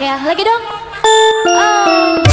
Ya, lagi dong. Oh.